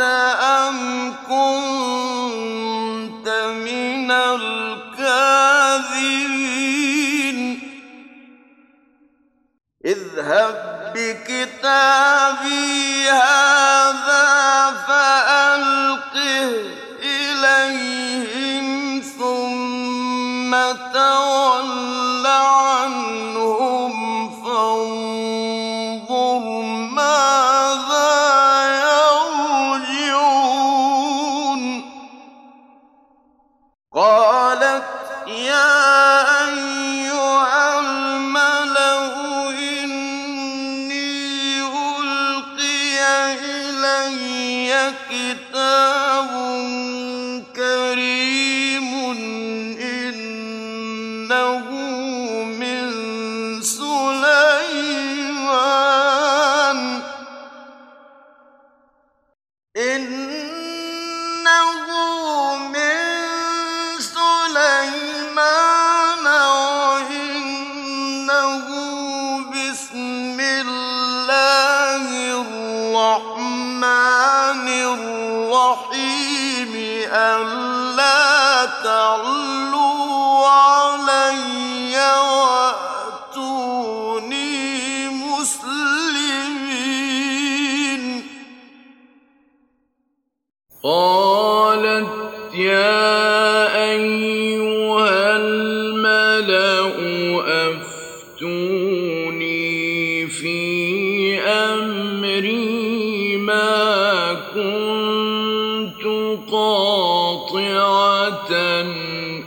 أم كنت من الكاذبين بكتابي هذا فألقه إنه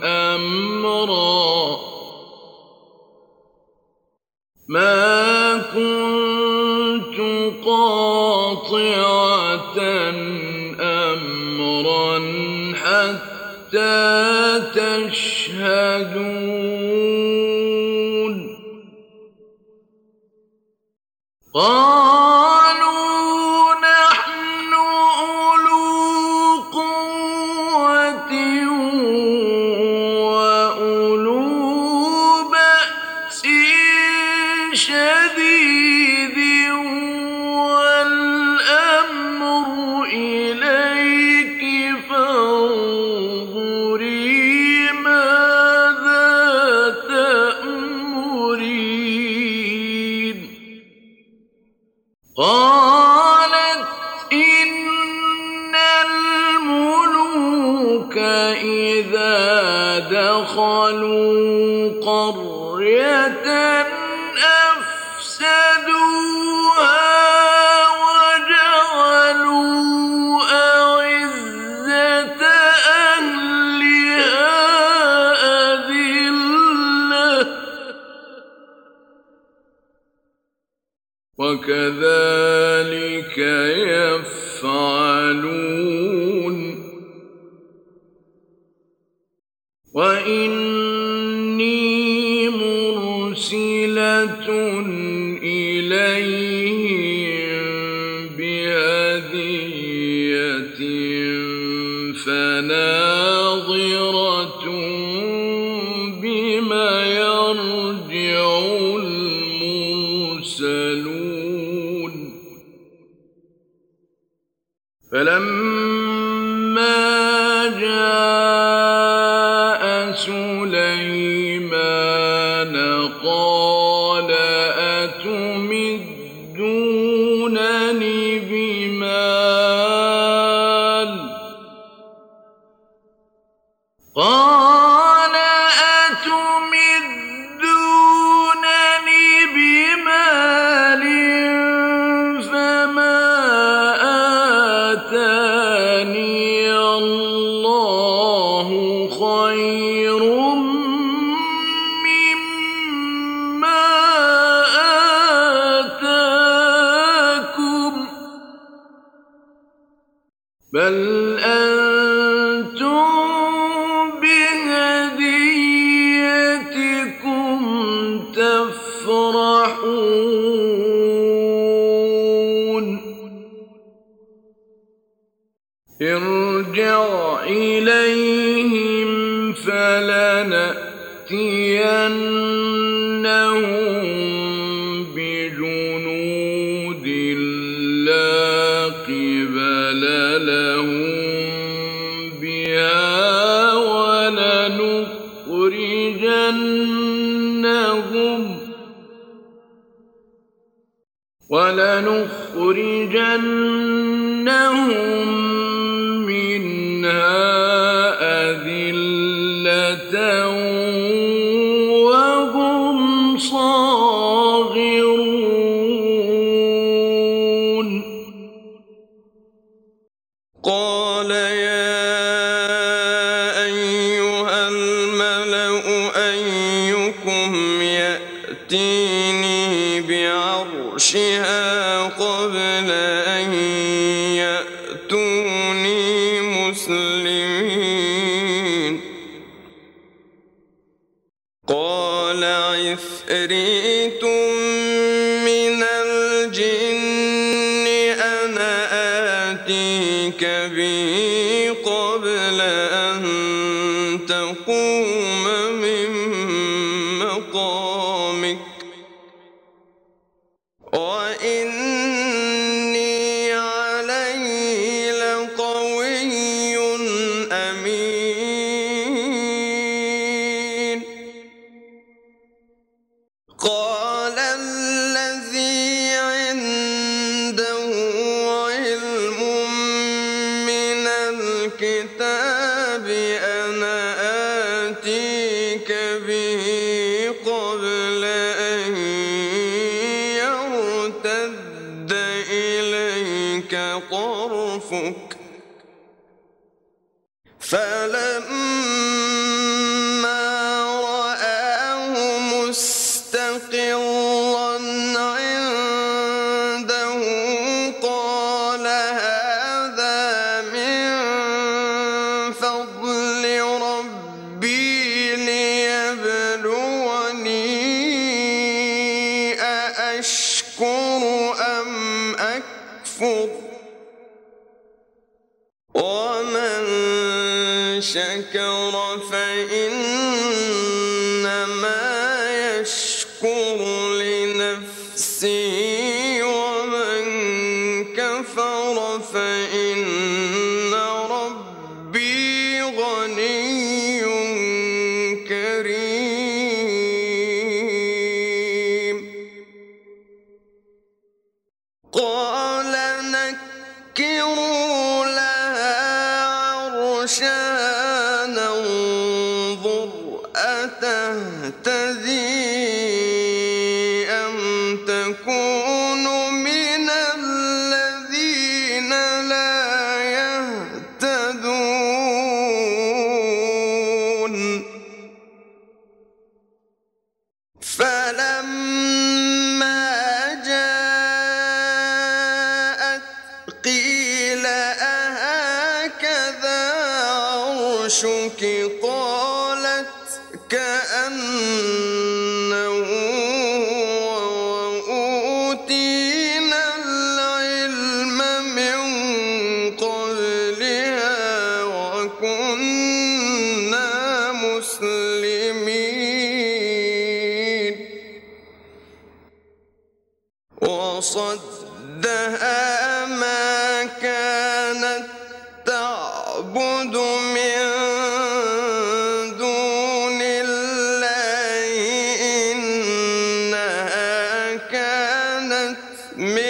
أمرا. ما كنت قاطعة أمرا حتى تشهدون. دخلوا قرية أفسدوها وجعلوا أعزة أهلها أذلة. وكذلك يفعلون. وإني مرسلة إليهم بهدية فناظرة بما يرجع المرسلون فلما جاء تفرحون ارجع إليهم فلنأتينهم بجنود لا قبل لهم بها ولنخرجنهم منها أذلة وهم صاغرون. قال يا أيها الملأ أيكم يأتيني بعرشها قبل أن يأتوني مسلمين. قال عفريت من الجن أنا آتيك به قبل أن تقوم الكتاب شكر فإنما يشكر لنفسه ومن كفر فإن me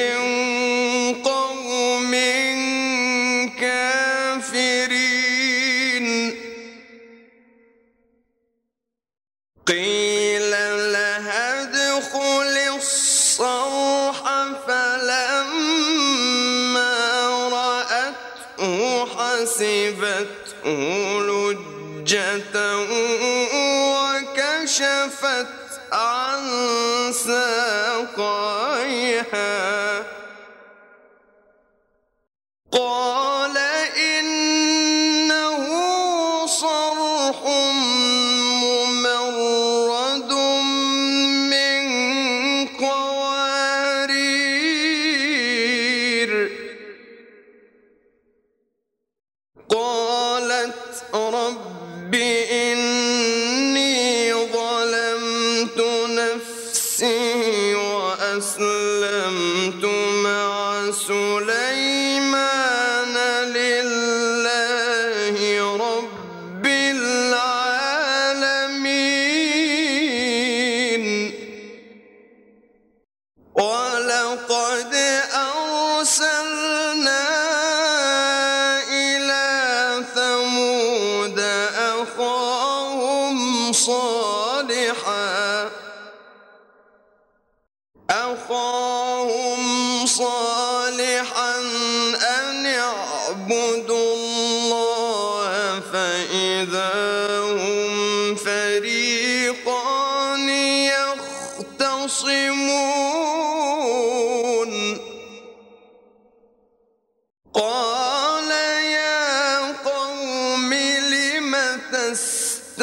وكشفت عن ساقيها. قال وأسلمت مع سليمان لله رب العالمين ولقد أرسلنا إلى ثمود أخاهم صالحا أخاهم صالحا أن اعبدوا الله فإذا هم فريقان يختصمون. قال يا قوم لم تستعجلون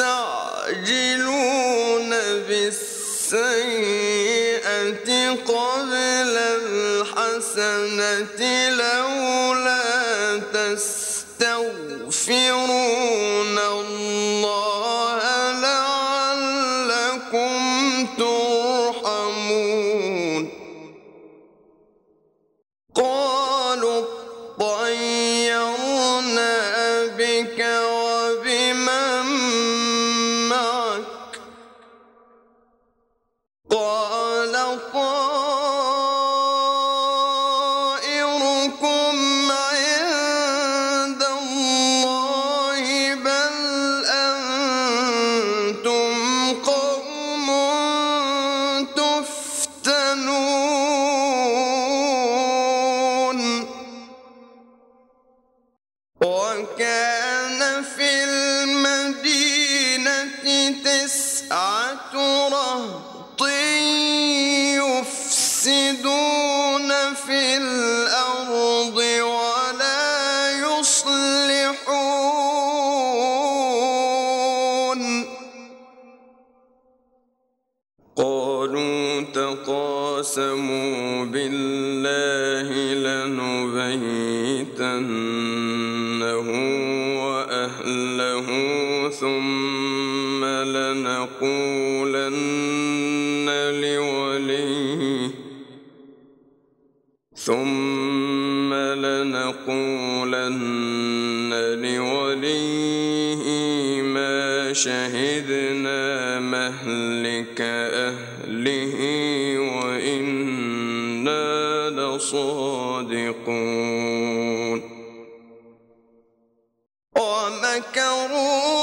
وكان في المدينة تسعة رهط يفسدون في الأرض ولا يصلحون. قالوا تقاسموا بالله لنبيتنه لصادقون ومكروا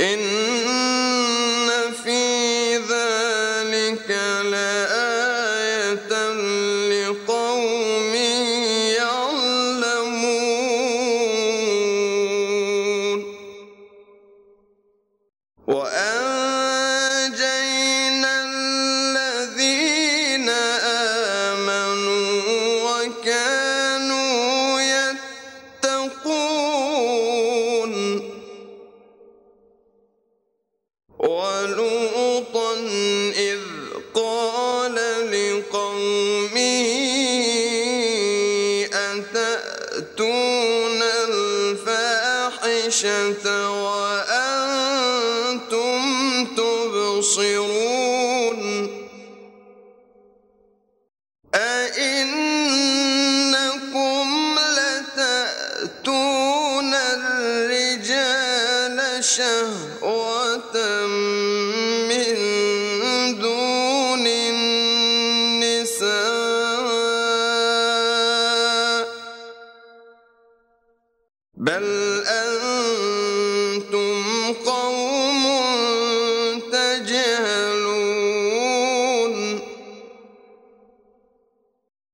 إن في ذلك لآية لقوم يعلمون. وأنجينا الذين آمنوا وكانوا يتقون. الرجال